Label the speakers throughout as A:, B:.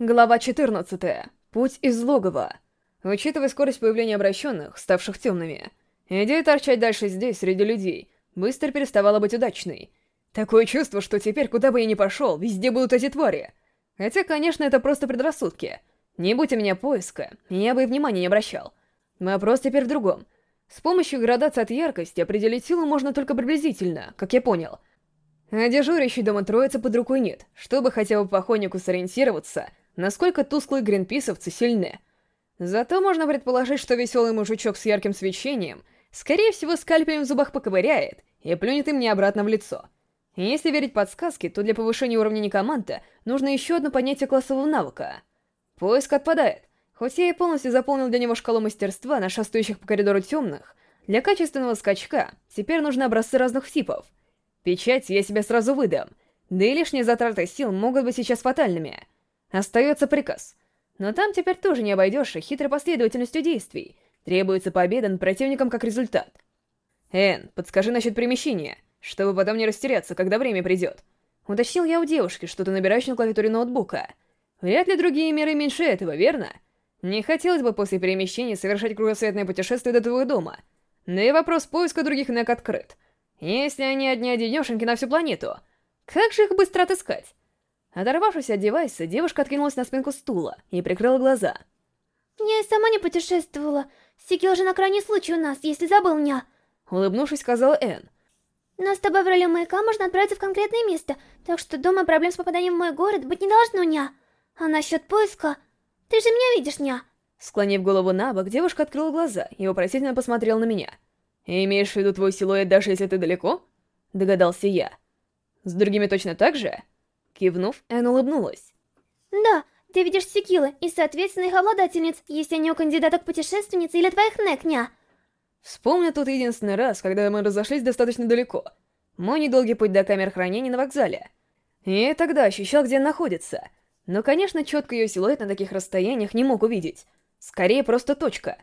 A: Глава 14. Путь из логова. Учитывая скорость появления обращенных, ставших темными, идея торчать дальше здесь, среди людей, быстро переставала быть удачной. Такое чувство, что теперь, куда бы я ни пошел, везде будут эти твари. Хотя, конечно, это просто предрассудки. Не будь у меня поиска, я бы и внимания не обращал. Вопрос теперь в другом. С помощью градации от яркости определить силу можно только приблизительно, как я понял. А дежурящий дома троицы под рукой нет, чтобы хотя бы по охотнику сориентироваться — насколько тусклые гринписовцы сильны. Зато можно предположить, что веселый мужичок с ярким свечением, скорее всего, скальпелем в зубах поковыряет и плюнет им не обратно в лицо. Если верить подсказке, то для повышения уровня некоманта нужно еще одно поднятие классового навыка. Поиск отпадает. Хоть я и полностью заполнил для него шкалу мастерства на шастающих по коридору темных, для качественного скачка теперь нужны образцы разных типов. Печать я себе сразу выдам, да и лишние затраты сил могут быть сейчас фатальными — Остается приказ. Но там теперь тоже не обойдешься хитрой последовательностью действий. Требуется победа над противником как результат. Эн, подскажи насчет перемещения, чтобы потом не растеряться, когда время придет. Уточнил я у девушки, что-то набирающей на клавиатуре ноутбука. Вряд ли другие меры меньше этого, верно? Не хотелось бы после перемещения совершать кругосветное путешествие до твоего дома. Да и вопрос поиска других нек открыт. Если они одни одинешеньки на всю планету, как же их быстро отыскать? Оторвавшись от девайса, девушка откинулась на спинку стула и прикрыла глаза.
B: «Я и сама не путешествовала. Сикил же на крайний случай у нас, если забыл меня».
A: Улыбнувшись, сказала Энн.
B: «Но с тобой в роли маяка можно отправиться в конкретное место, так что дома проблем с попаданием в мой город быть не должно, ня. А насчет поиска... Ты же меня видишь, ня?»
A: Склонив голову на бок, девушка открыла глаза и вопросительно посмотрела на меня. «Имеешь в виду твой силуэт, даже если ты далеко?» Догадался я. «С другими точно так же?» Кивнув, Энн улыбнулась.
B: «Да, ты видишь секилы и, соответственно, их обладательниц, если они у кандидаток путешественниц или твоих некня».
A: Вспомню тут единственный раз, когда мы разошлись достаточно далеко. Мой недолгий путь до камер хранения на вокзале. И тогда ощущал, где она находится. Но, конечно, четко ее силуэт на таких расстояниях не мог увидеть. Скорее, просто точка.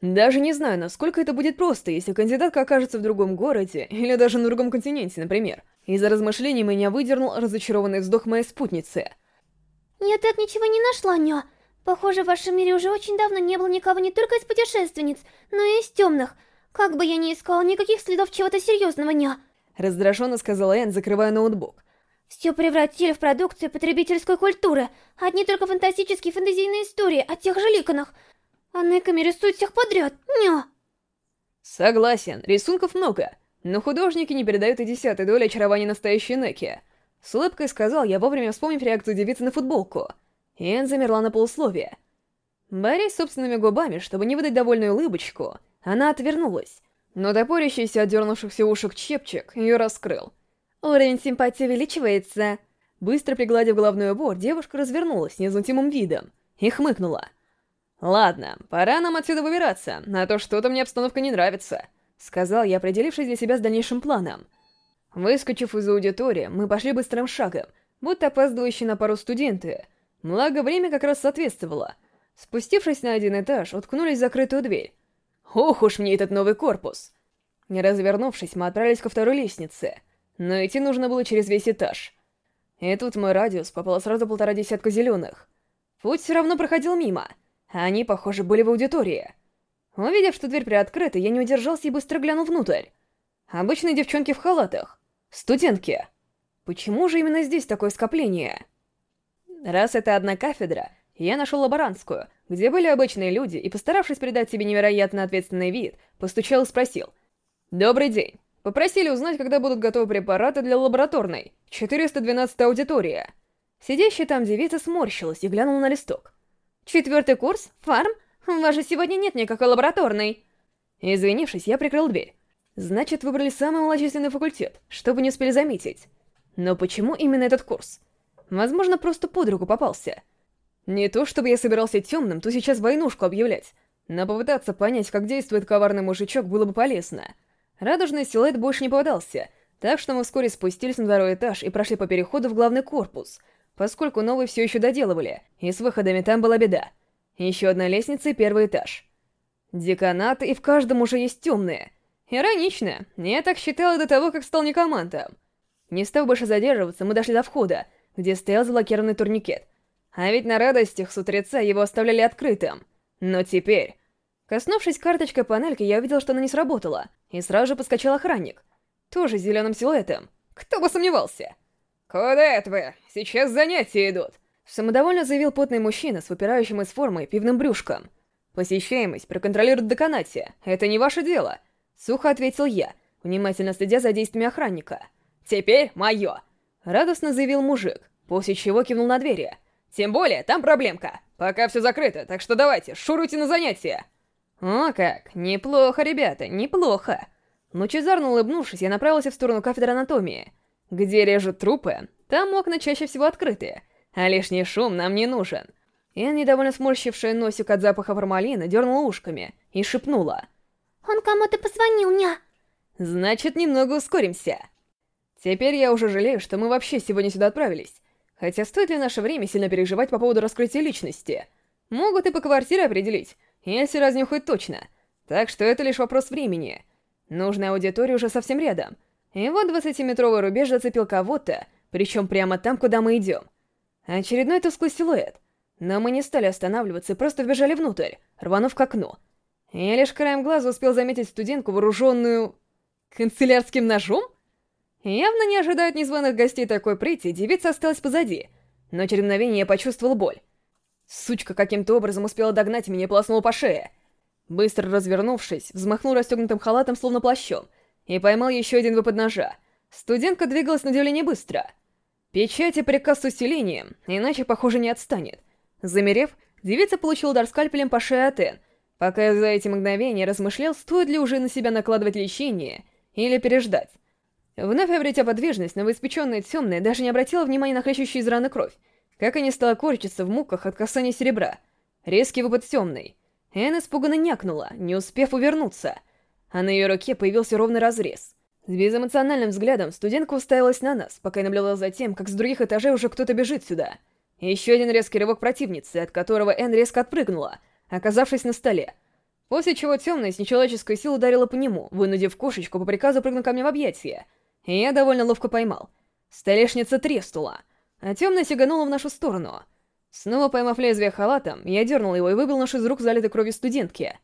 A: Даже не знаю, насколько это будет просто, если кандидатка окажется в другом городе, или даже на другом континенте, например. Из-за размышлений меня выдернул разочарованный вздох моей спутницы.
B: «Я так ничего не нашла, Нё. Похоже, в вашем мире уже очень давно не было никого не только из путешественниц, но и из темных. Как бы я ни искала никаких следов чего-то серьезного, Нё.
A: Раздраженно сказала Энн, закрывая ноутбук.
B: Все превратили в продукцию потребительской культуры. Одни только фантастические фэнтезийные истории о тех же ликонах. А Неками рисуют всех подряд. Ня.
A: Согласен, рисунков много, но художники не передают и десятой доли очарования настоящей Неки. С улыбкой сказал я, вовремя вспомнив реакцию девицы на футболку. Иэн замерла на полусловие. Борясь собственными губами, чтобы не выдать довольную улыбочку, она отвернулась. Но топорящийся от ушек чепчик ее раскрыл. Уровень симпатии увеличивается. Быстро пригладив головной убор, девушка развернулась с невозмутимым видом и хмыкнула. «Ладно, пора нам отсюда выбираться, а то что-то мне обстановка не нравится», — сказал я, определившись для себя с дальнейшим планом. Выскочив из аудитории, мы пошли быстрым шагом, будто опаздывающие на пару студенты. Благо, время как раз соответствовало. Спустившись на один этаж, уткнулись в закрытую дверь. Ох уж мне этот новый корпус! Не развернувшись, мы отправились ко второй лестнице, но идти нужно было через весь этаж. И тут мой радиус попало сразу полтора десятка зеленых. Путь все равно проходил мимо — они, похоже, были в аудитории. Увидев, что дверь приоткрыта, я не удержался и быстро глянул внутрь. Обычные девчонки в халатах. Студентки. Почему же именно здесь такое скопление? Раз это одна кафедра, я нашел лаборантскую, где были обычные люди, и, постаравшись придать себе невероятно ответственный вид, постучал и спросил. «Добрый день. Попросили узнать, когда будут готовы препараты для лабораторной. 412 аудитория». Сидящая там девица сморщилась и глянула на листок. Четвертый курс? Фарм? Же сегодня нет никакой лабораторной. Извинившись, я прикрыл дверь. Значит, выбрали самый малочисленный факультет, чтобы не успели заметить. Но почему именно этот курс? Возможно, просто под руку попался. Не то, чтобы я собирался темным, то сейчас войнушку объявлять. Но попытаться понять, как действует коварный мужичок, было бы полезно. Радужный силуэт больше не попадался, так что мы вскоре спустились на второй этаж и прошли по переходу в главный корпус — поскольку новый все еще доделывали, и с выходами там была беда. Еще одна лестница и первый этаж. Деканаты и в каждом уже есть темные. Иронично, я так считала до того, как стал некомантом. Не став больше задерживаться, мы дошли до входа, где стоял заблокированный турникет. А ведь на радостях с утреца его оставляли открытым. Но теперь... Коснувшись карточкой панельки, я увидел, что она не сработала, и сразу же подскочил охранник. Тоже зеленым силуэтом. Кто бы сомневался? «Куда это вы? Сейчас занятия идут!» Самодовольно заявил потный мужчина с выпирающим из формы пивным брюшком. «Посещаемость проконтролирует деканате. Это не ваше дело!» Сухо ответил я, внимательно следя за действиями охранника. «Теперь мое!» Радостно заявил мужик, после чего кивнул на двери. «Тем более, там проблемка. Пока все закрыто, так что давайте, шуруйте на занятия!» «О как! Неплохо, ребята, неплохо!» Лучезарно улыбнувшись, я направился в сторону кафедры анатомии. Где режут трупы, там окна чаще всего открыты, а лишний шум нам не нужен. Эн, недовольно сморщившая носик от запаха формалина, дернула ушками и шепнула.
B: «Он кому-то позвонил, ня!»
A: «Значит, немного ускоримся!» Теперь я уже жалею, что мы вообще сегодня сюда отправились. Хотя стоит ли наше время сильно переживать по поводу раскрытия личности? Могут и по квартире определить, если разнюхать точно. Так что это лишь вопрос времени. Нужная аудитория уже совсем рядом. И вот 20-метровый рубеж зацепил кого-то, причем прямо там, куда мы идем. Очередной тусклый силуэт. Но мы не стали останавливаться и просто вбежали внутрь, рванув к окну. Я лишь краем глаза успел заметить студентку, вооруженную... канцелярским ножом? Явно не ожидают незваных гостей такой прыти, девица осталась позади. Но через мгновение я почувствовал боль. Сучка каким-то образом успела догнать меня и полоснула по шее. Быстро развернувшись, взмахнул расстегнутым халатом, словно плащом, и поймал еще один выпад ножа. Студентка двигалась на удивление быстро. Печать и приказ с усилением, иначе, похоже, не отстанет. Замерев, девица получила удар скальпелем по шее от Эн, пока за эти мгновения размышлял, стоит ли уже на себя накладывать лечение или переждать. Вновь обретя подвижность, новоиспеченная темная даже не обратила внимания на хлещущую из раны кровь, как и не стала корчиться в муках от касания серебра. Резкий выпад темный. Эн испуганно някнула, не успев увернуться, а на ее руке появился ровный разрез. С безэмоциональным взглядом студентка уставилась на нас, пока я наблюдал за тем, как с других этажей уже кто-то бежит сюда. Еще один резкий рывок противницы, от которого Эн резко отпрыгнула, оказавшись на столе. После чего темная с нечеловеческой силой ударила по нему, вынудив кошечку по приказу прыгнуть ко мне в объятия. И я довольно ловко поймал. Столешница треснула, а темная сиганула в нашу сторону — Снова поймав лезвие халатом, я дернул его и выбил нож из рук залитой кровью студентки.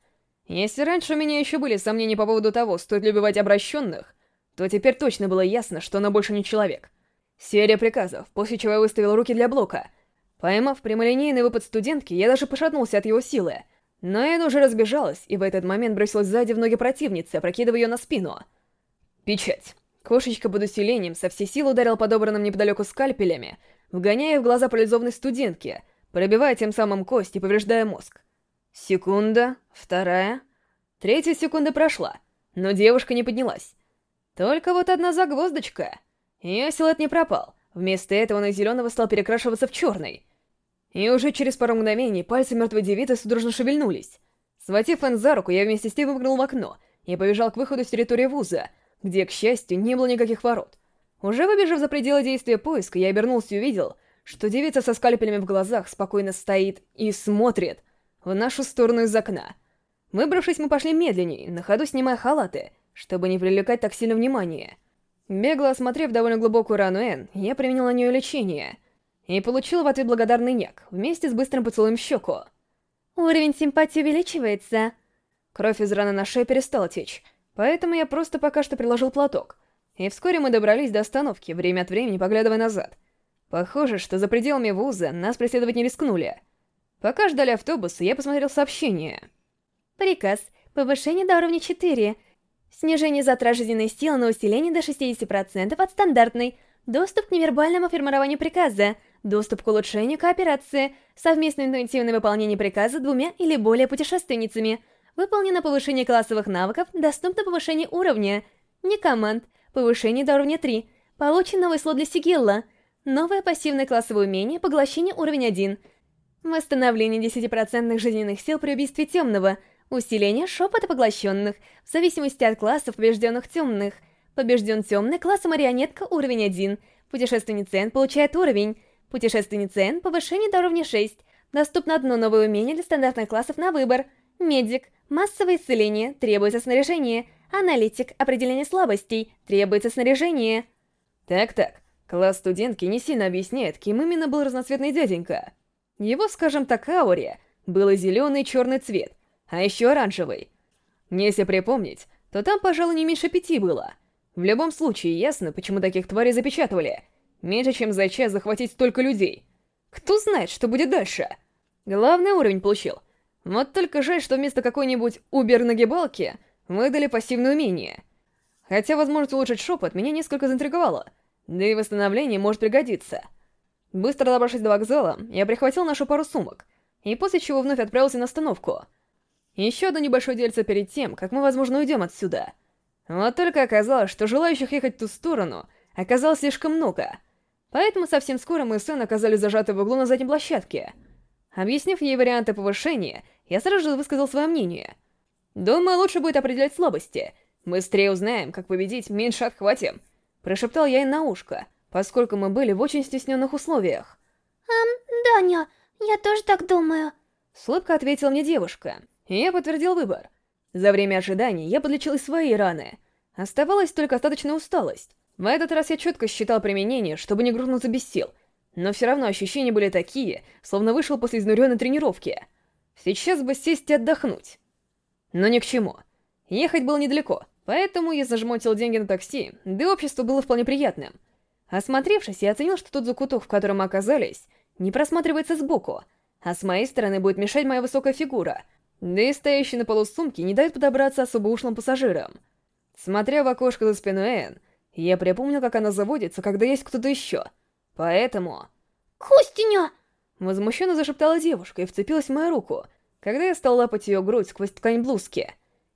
A: Если раньше у меня еще были сомнения по поводу того, стоит ли убивать обращенных, то теперь точно было ясно, что она больше не человек. Серия приказов, после чего я выставил руки для блока. Поймав прямолинейный выпад студентки, я даже пошатнулся от его силы. Но Энн уже разбежалась, и в этот момент бросилась сзади в ноги противницы, опрокидывая ее на спину. Печать. Кошечка под усилением со всей силы ударил подобранным неподалеку скальпелями, вгоняя в глаза парализованной студентки, пробивая тем самым кость и повреждая мозг. Секунда, вторая... Третья секунда прошла, но девушка не поднялась. Только вот одна загвоздочка. Ее силуэт не пропал, вместо этого он из зеленого стал перекрашиваться в черный. И уже через пару мгновений пальцы мертвой девицы судорожно шевельнулись. Схватив Энн за руку, я вместе с ней выпрыгнул в окно и побежал к выходу с территории вуза, где, к счастью, не было никаких ворот. Уже выбежав за пределы действия поиска, я обернулся и увидел, что девица со скальпелями в глазах спокойно стоит и смотрит в нашу сторону из окна. Выбравшись, мы пошли медленней, на ходу снимая халаты, чтобы не привлекать так сильно внимания. Бегло осмотрев довольно глубокую рану Эн, я применил на нее лечение. И получил в ответ благодарный няк, вместе с быстрым поцелуем в щеку.
B: Уровень симпатии увеличивается.
A: Кровь из раны на шее перестала течь, поэтому я просто пока что приложил платок. И вскоре мы добрались до остановки, время от времени поглядывая назад. Похоже, что за пределами вуза нас преследовать не рискнули. Пока ждали автобуса, я посмотрел сообщение.
B: Приказ. Повышение до уровня 4. Снижение затрат жизненной силы на усиление до 60% от стандартной. Доступ к невербальному формированию приказа. Доступ к улучшению кооперации. Совместное интуитивное выполнение приказа двумя или более путешественницами. Выполнено повышение классовых навыков, доступно повышение уровня. Не команд. Повышение до уровня 3. Получен новый слот для Сигилла. Новое пассивное классовое умение Поглощение уровень 1. Восстановление 10% жизненных сил при убийстве темного. Усиление шепота поглощенных, в зависимости от классов побежденных темных. Побежден темный, класса марионетка уровень 1. Путешественница Н получает уровень. Путешественница Н повышение до уровня 6. Доступно одно новое умение для стандартных классов на выбор. Медик. Массовое исцеление. Требуется снаряжение. Аналитик, определение слабостей, требуется снаряжение.
A: Так-так, класс студентки не сильно объясняет, кем именно был разноцветный дяденька. Его, скажем так, ауре было зеленый и черный цвет, а еще оранжевый. Если припомнить, то там, пожалуй, не меньше пяти было. В любом случае, ясно, почему таких тварей запечатывали. Меньше чем за час захватить столько людей. Кто знает, что будет дальше. Главный уровень получил. Вот только жаль, что вместо какой-нибудь убер-нагибалки выдали пассивное умение. Хотя возможность улучшить шепот меня несколько заинтриговала. Да и восстановление может пригодиться. Быстро добравшись до вокзала, я прихватил нашу пару сумок, и после чего вновь отправился на остановку. Еще одно небольшое дельце перед тем, как мы, возможно, уйдем отсюда. Вот только оказалось, что желающих ехать в ту сторону оказалось слишком много. Поэтому совсем скоро мы с Сэн оказались зажаты в углу на задней площадке. Объяснив ей варианты повышения, я сразу же высказал свое мнение. «Думаю, лучше будет определять слабости. Быстрее узнаем, как победить, меньше отхватим», — прошептал я ей на ушко поскольку мы были в очень стесненных условиях.
B: «Эм, Даня, я тоже так думаю», —
A: с ответила мне девушка, я подтвердил выбор. За время ожидания я подлечил свои раны. Оставалась только остаточная усталость. В этот раз я четко считал применение, чтобы не грузнуться без сил, но все равно ощущения были такие, словно вышел после изнуренной тренировки. Сейчас бы сесть и отдохнуть. Но ни к чему. Ехать было недалеко, поэтому я зажмотил деньги на такси, да и общество было вполне приятным — Осмотревшись, я оценил, что тот закуток, в котором мы оказались, не просматривается сбоку, а с моей стороны будет мешать моя высокая фигура, да и стоящие на полу сумки не дают подобраться особо ушлым пассажирам. Смотря в окошко за спиной Энн, я припомнил, как она заводится, когда есть кто-то еще. Поэтому...
B: «Костяня!»
A: Возмущенно зашептала девушка и вцепилась в мою руку, когда я стал лапать ее грудь сквозь ткань блузки.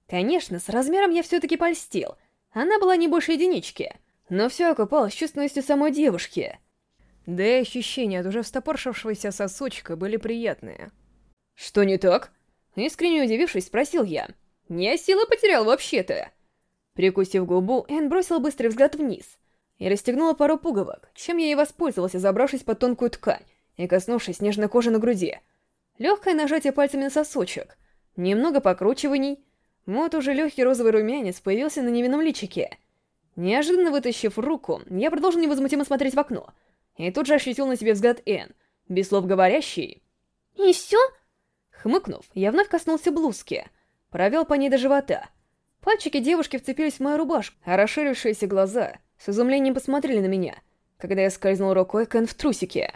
A: Конечно, с размером я все-таки польстил. Она была не больше единички — но все окупалось чувственностью самой девушки. Да и ощущения от уже встопоршившегося сосочка были приятные. «Что не так?» Искренне удивившись, спросил я. «Не силы потерял вообще-то!» Прикусив губу, Энн бросила быстрый взгляд вниз и расстегнула пару пуговок, чем я и воспользовался, забравшись под тонкую ткань и коснувшись нежной кожи на груди. Легкое нажатие пальцами на сосочек, немного покручиваний. Вот уже легкий розовый румянец появился на невинном личике — Неожиданно вытащив руку, я продолжил невозмутимо смотреть в окно. И тут же ощутил на себе взгляд Энн, без слов говорящий.
B: «И все?»
A: Хмыкнув, я вновь коснулся блузки. Провел по ней до живота. Пальчики девушки вцепились в мою рубашку, а расширившиеся глаза с изумлением посмотрели на меня, когда я скользнул рукой Кэн в трусике.